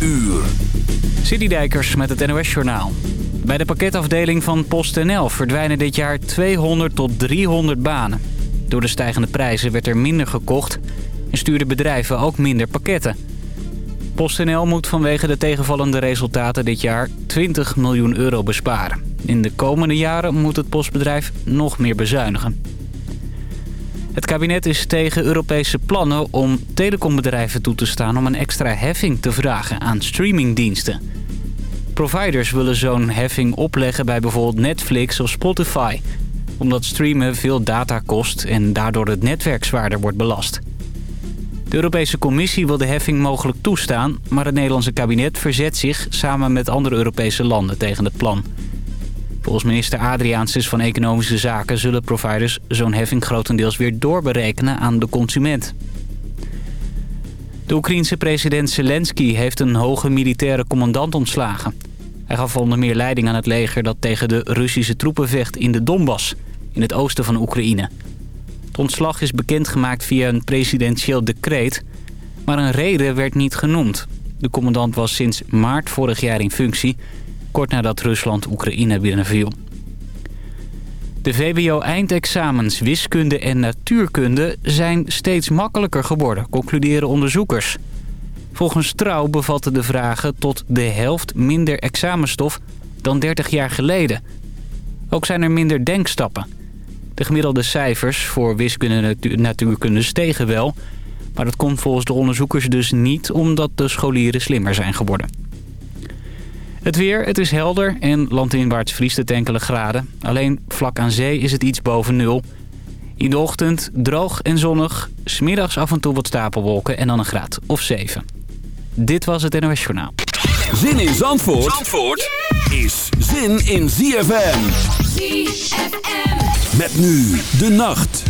uur. Citydijkers met het NOS Journaal. Bij de pakketafdeling van PostNL verdwijnen dit jaar 200 tot 300 banen. Door de stijgende prijzen werd er minder gekocht en stuurden bedrijven ook minder pakketten. PostNL moet vanwege de tegenvallende resultaten dit jaar 20 miljoen euro besparen. In de komende jaren moet het postbedrijf nog meer bezuinigen. Het kabinet is tegen Europese plannen om telecombedrijven toe te staan... om een extra heffing te vragen aan streamingdiensten. Providers willen zo'n heffing opleggen bij bijvoorbeeld Netflix of Spotify... omdat streamen veel data kost en daardoor het netwerk zwaarder wordt belast. De Europese Commissie wil de heffing mogelijk toestaan... maar het Nederlandse kabinet verzet zich samen met andere Europese landen tegen het plan... Volgens minister Adriaansens van Economische Zaken zullen providers zo'n heffing grotendeels weer doorberekenen aan de consument. De Oekraïense president Zelensky heeft een hoge militaire commandant ontslagen. Hij gaf onder meer leiding aan het leger dat tegen de Russische troepen vecht in de Donbass, in het oosten van Oekraïne. Het ontslag is bekendgemaakt via een presidentieel decreet, maar een reden werd niet genoemd. De commandant was sinds maart vorig jaar in functie kort nadat Rusland Oekraïne binnenviel. De VWO-eindexamens wiskunde en natuurkunde zijn steeds makkelijker geworden, concluderen onderzoekers. Volgens Trouw bevatten de vragen tot de helft minder examenstof dan 30 jaar geleden. Ook zijn er minder denkstappen. De gemiddelde cijfers voor wiskunde en natuurkunde stegen wel... maar dat komt volgens de onderzoekers dus niet omdat de scholieren slimmer zijn geworden. Het weer, het is helder en landinwaarts vriest het enkele graden. Alleen vlak aan zee is het iets boven nul. In de ochtend droog en zonnig, smiddags af en toe wat stapelwolken en dan een graad of 7. Dit was het NOS Journaal. Zin in Zandvoort, Zandvoort is zin in ZFM. ZFM. Met nu de nacht.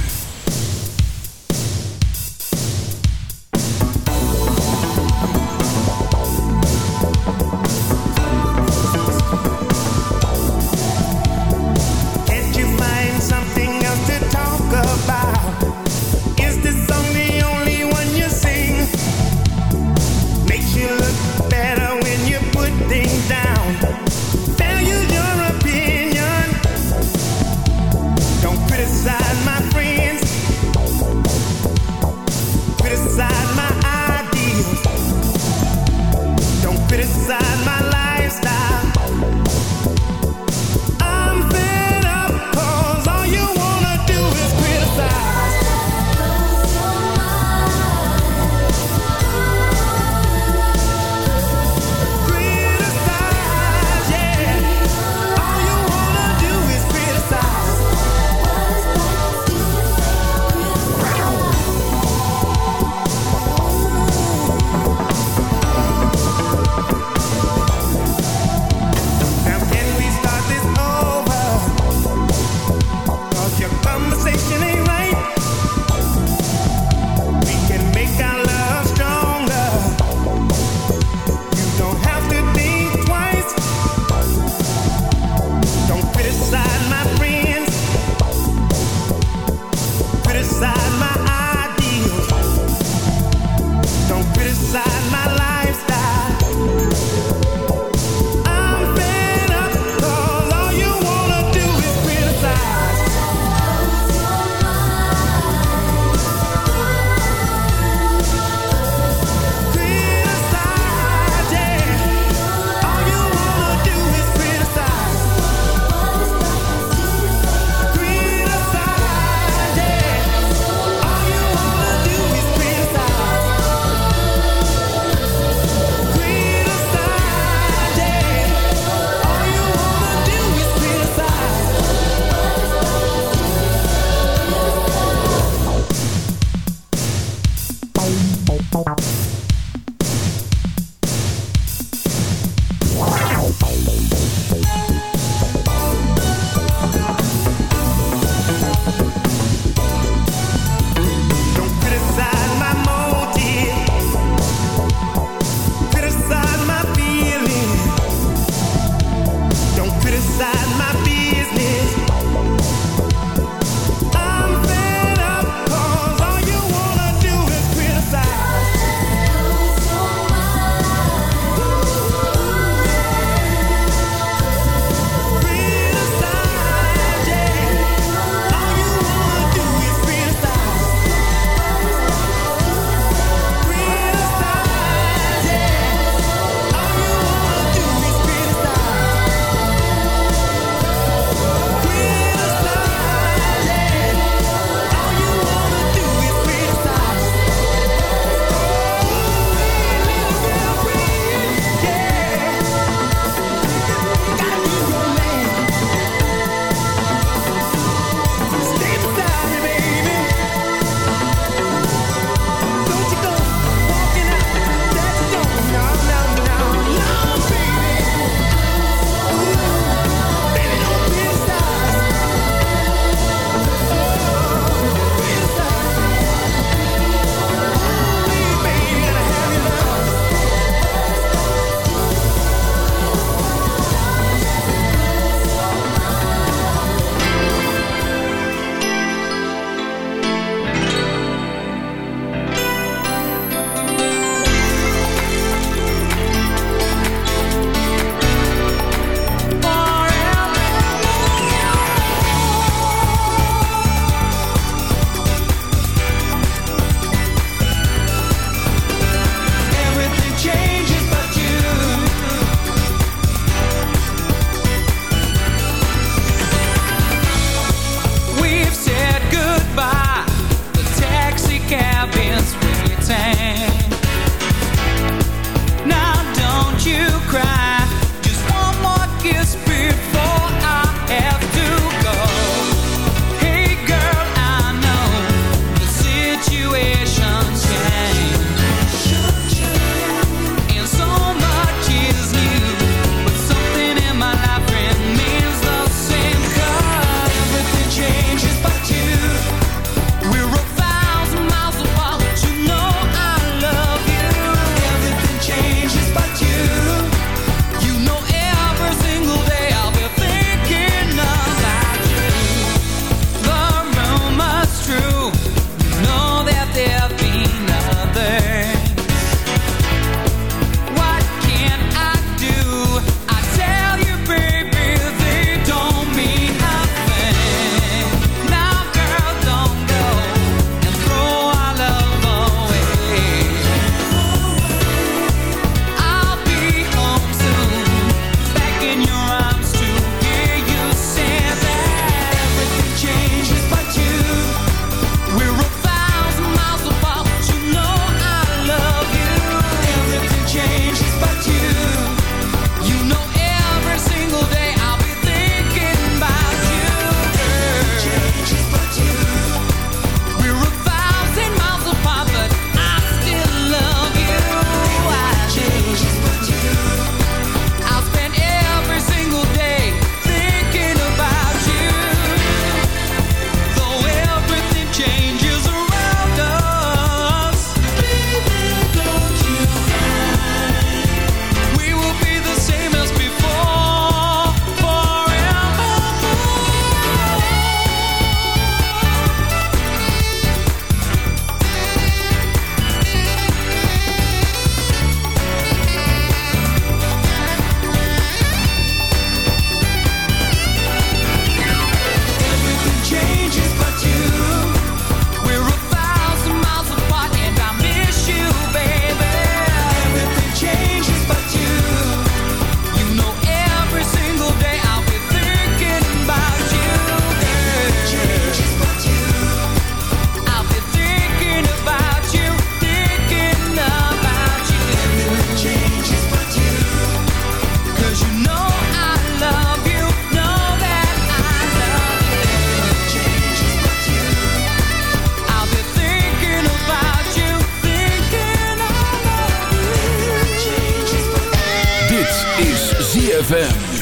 ZFM.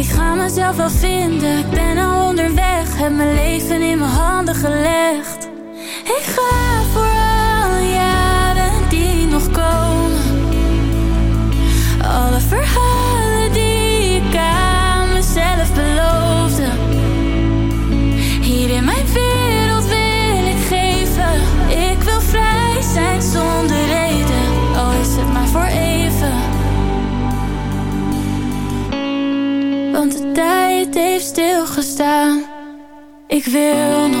Ik ga mezelf wel vinden, ik ben al onderweg. Heb mijn leven in mijn handen gelegd. wil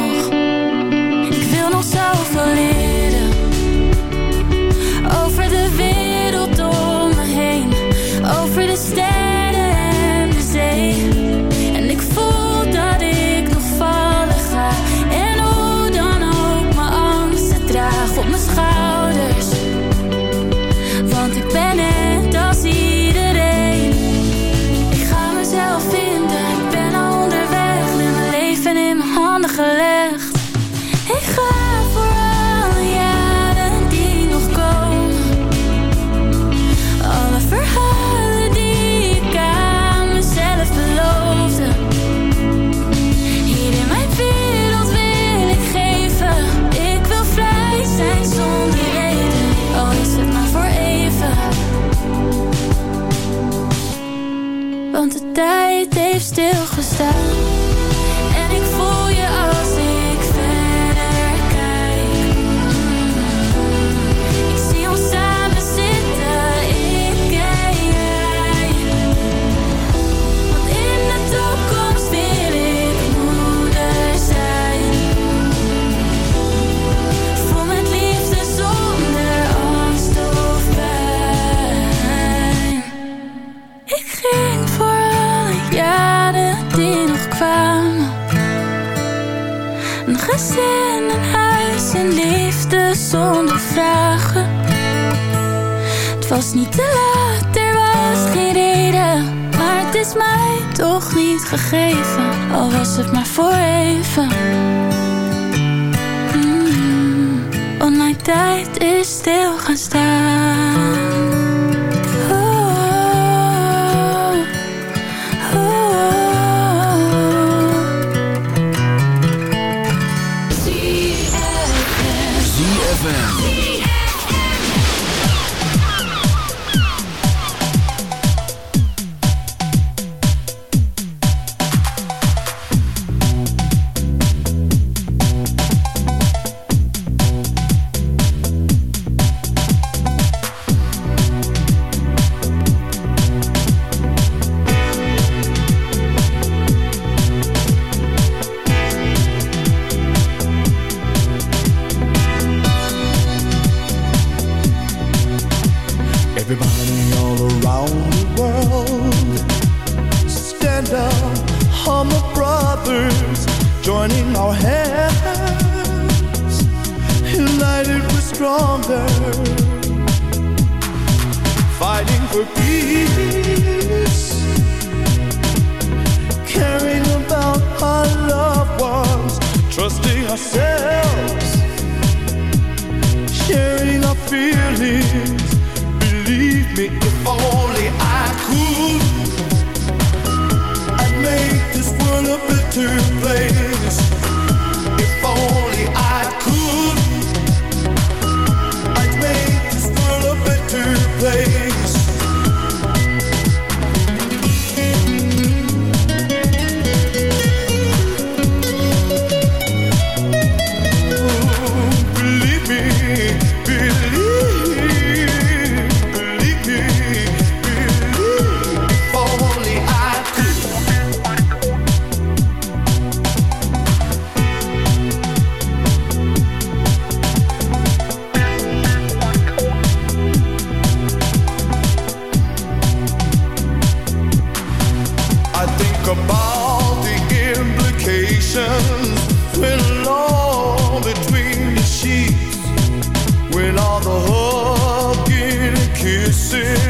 see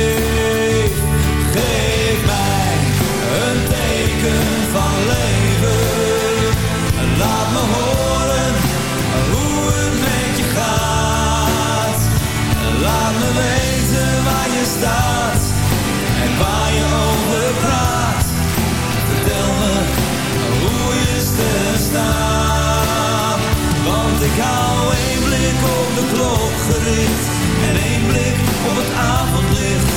en waar je over praat. Vertel me hoe je er staat. Want ik hou één blik op de klok gericht en één blik op het avondlicht.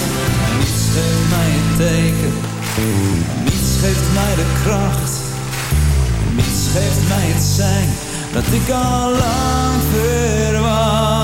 En niets geeft mij een teken, niets geeft mij de kracht. Niets geeft mij het zijn dat ik al lang verwacht.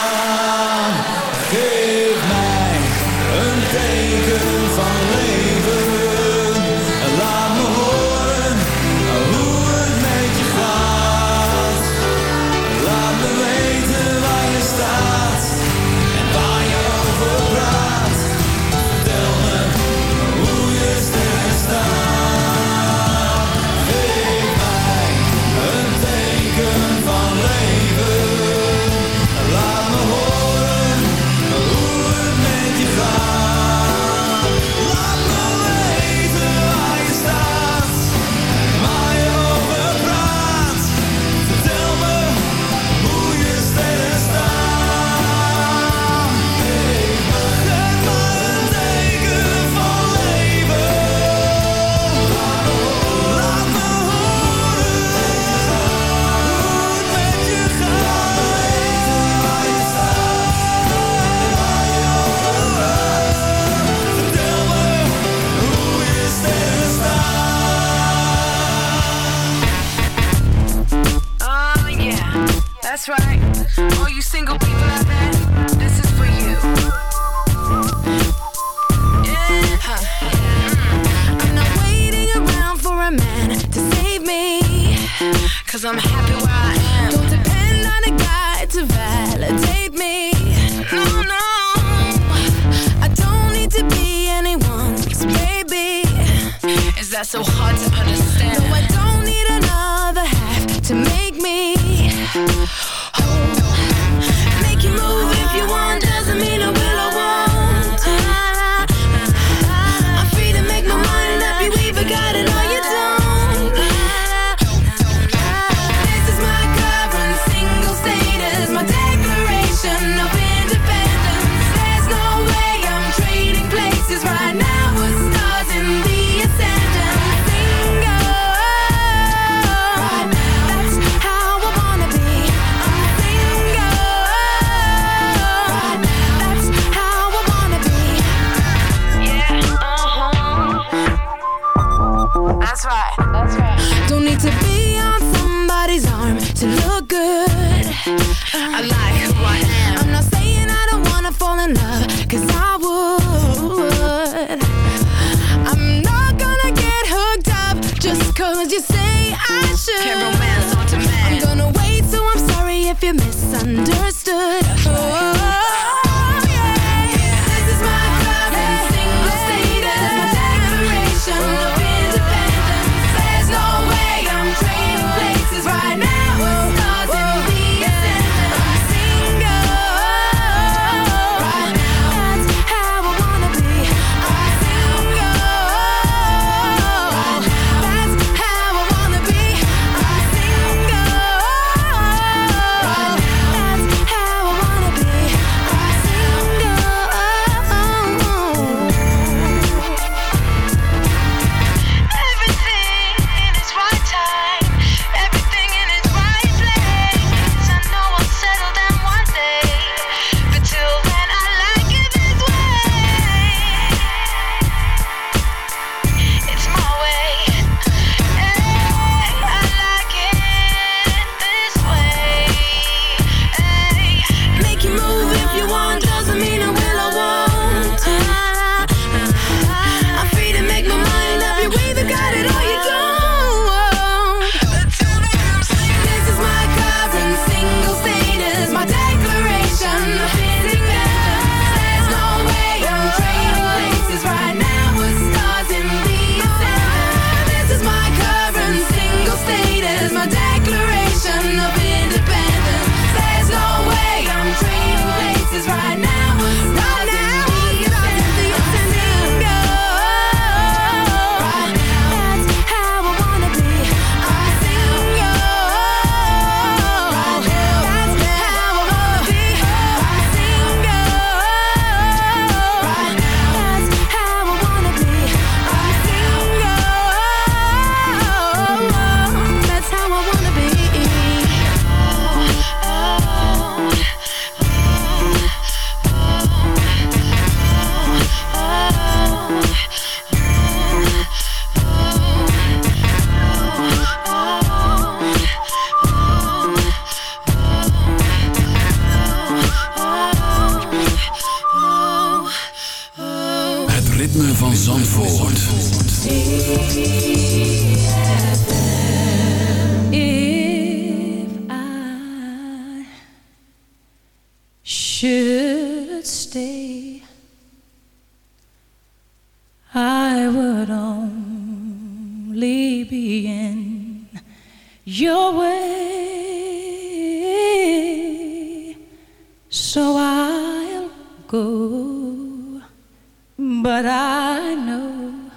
but I know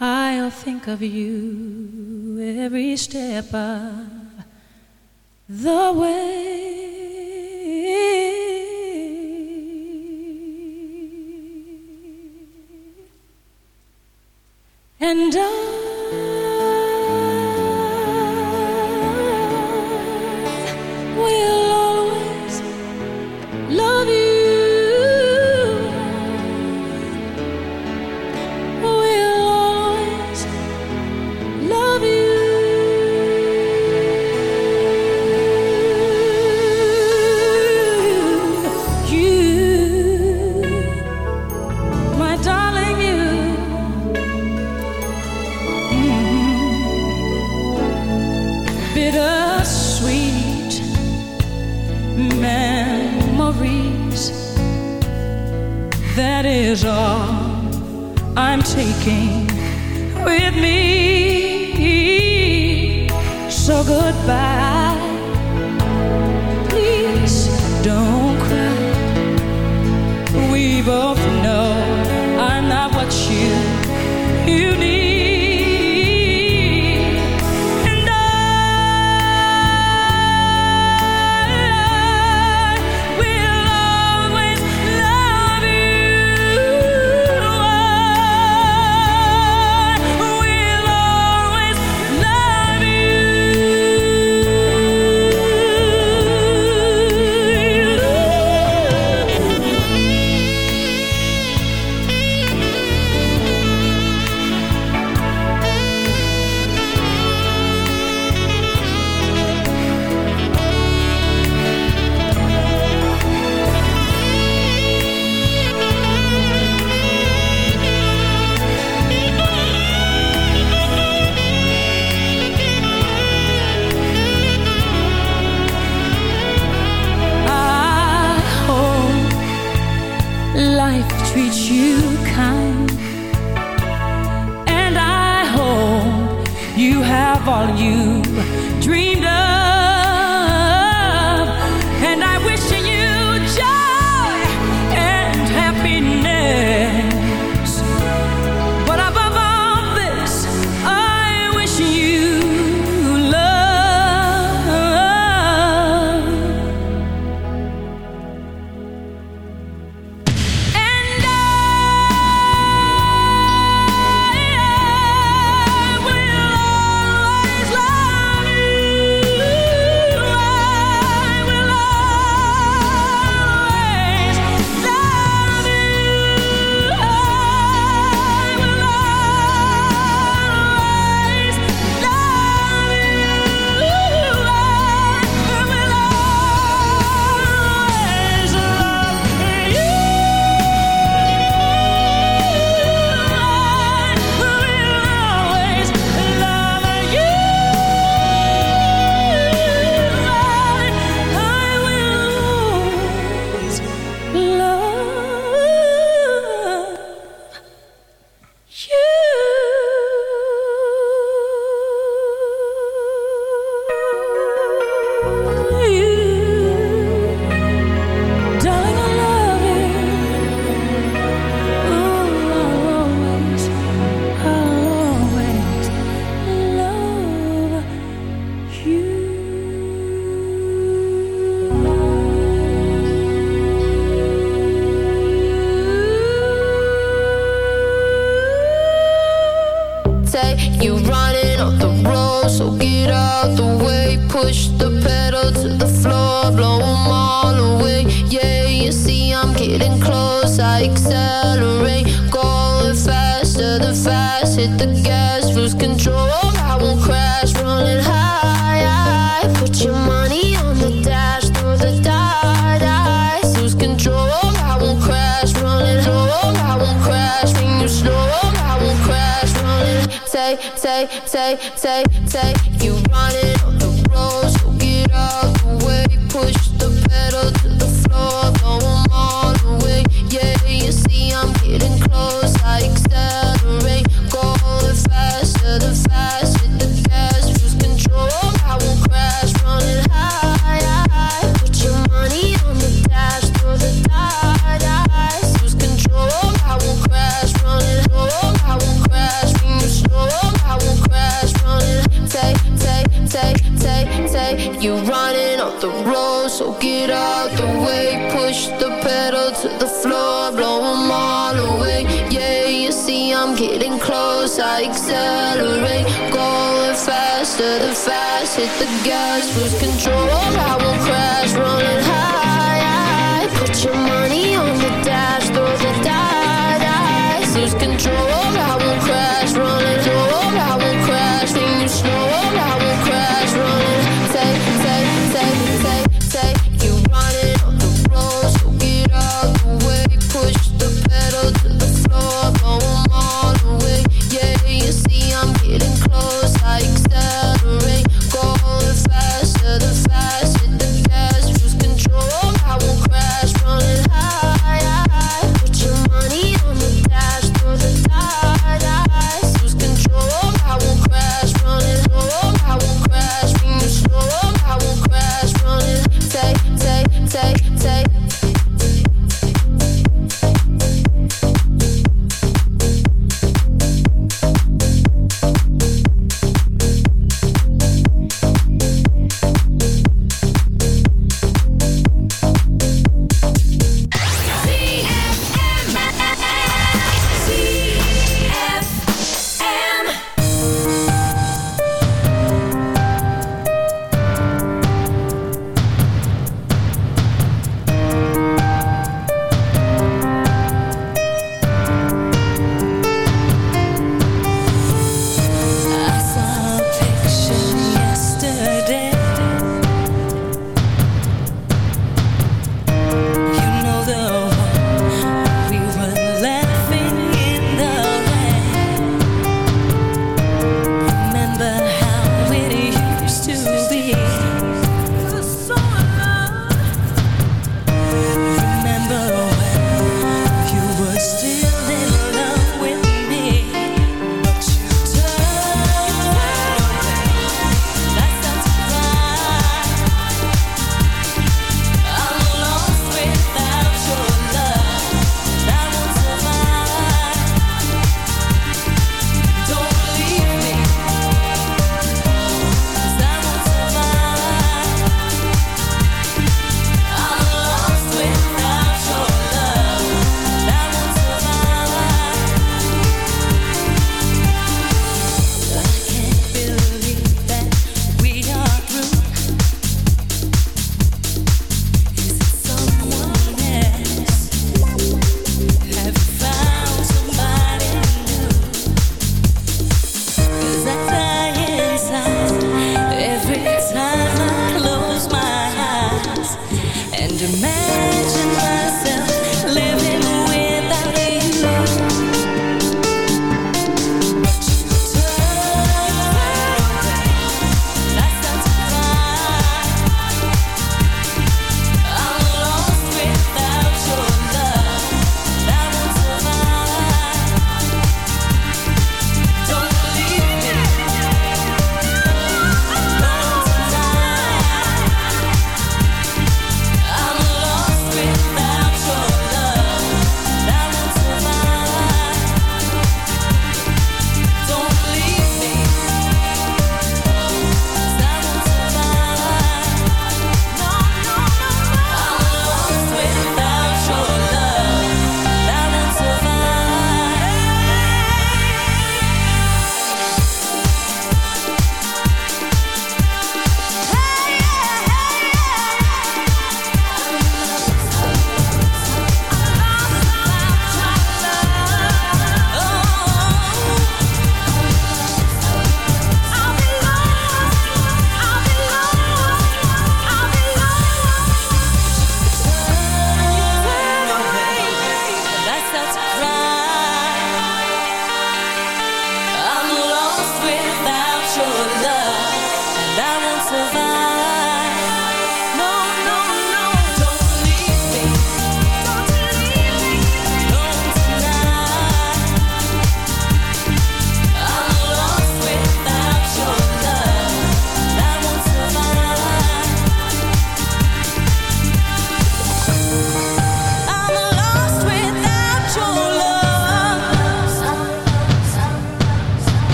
I'll think of you every step of the way. And I Is all I'm taking.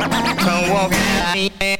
Come walk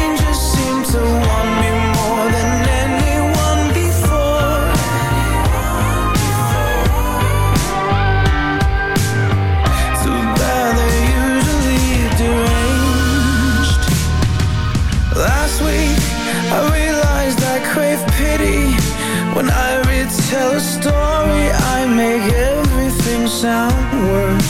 sound words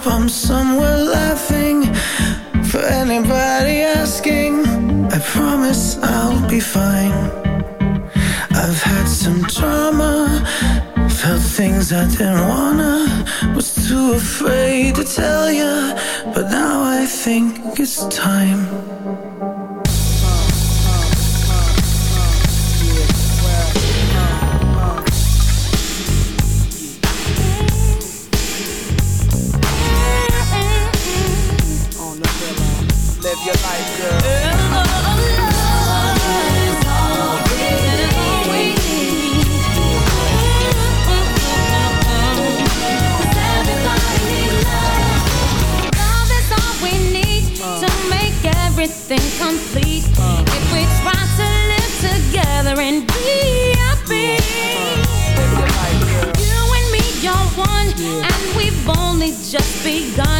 up, I'm somewhere laughing. For anybody asking I promise I'll be fine. I've had some trauma Felt things I didn't wanna. Was too afraid to tell ya But now I think it's time. Just begun.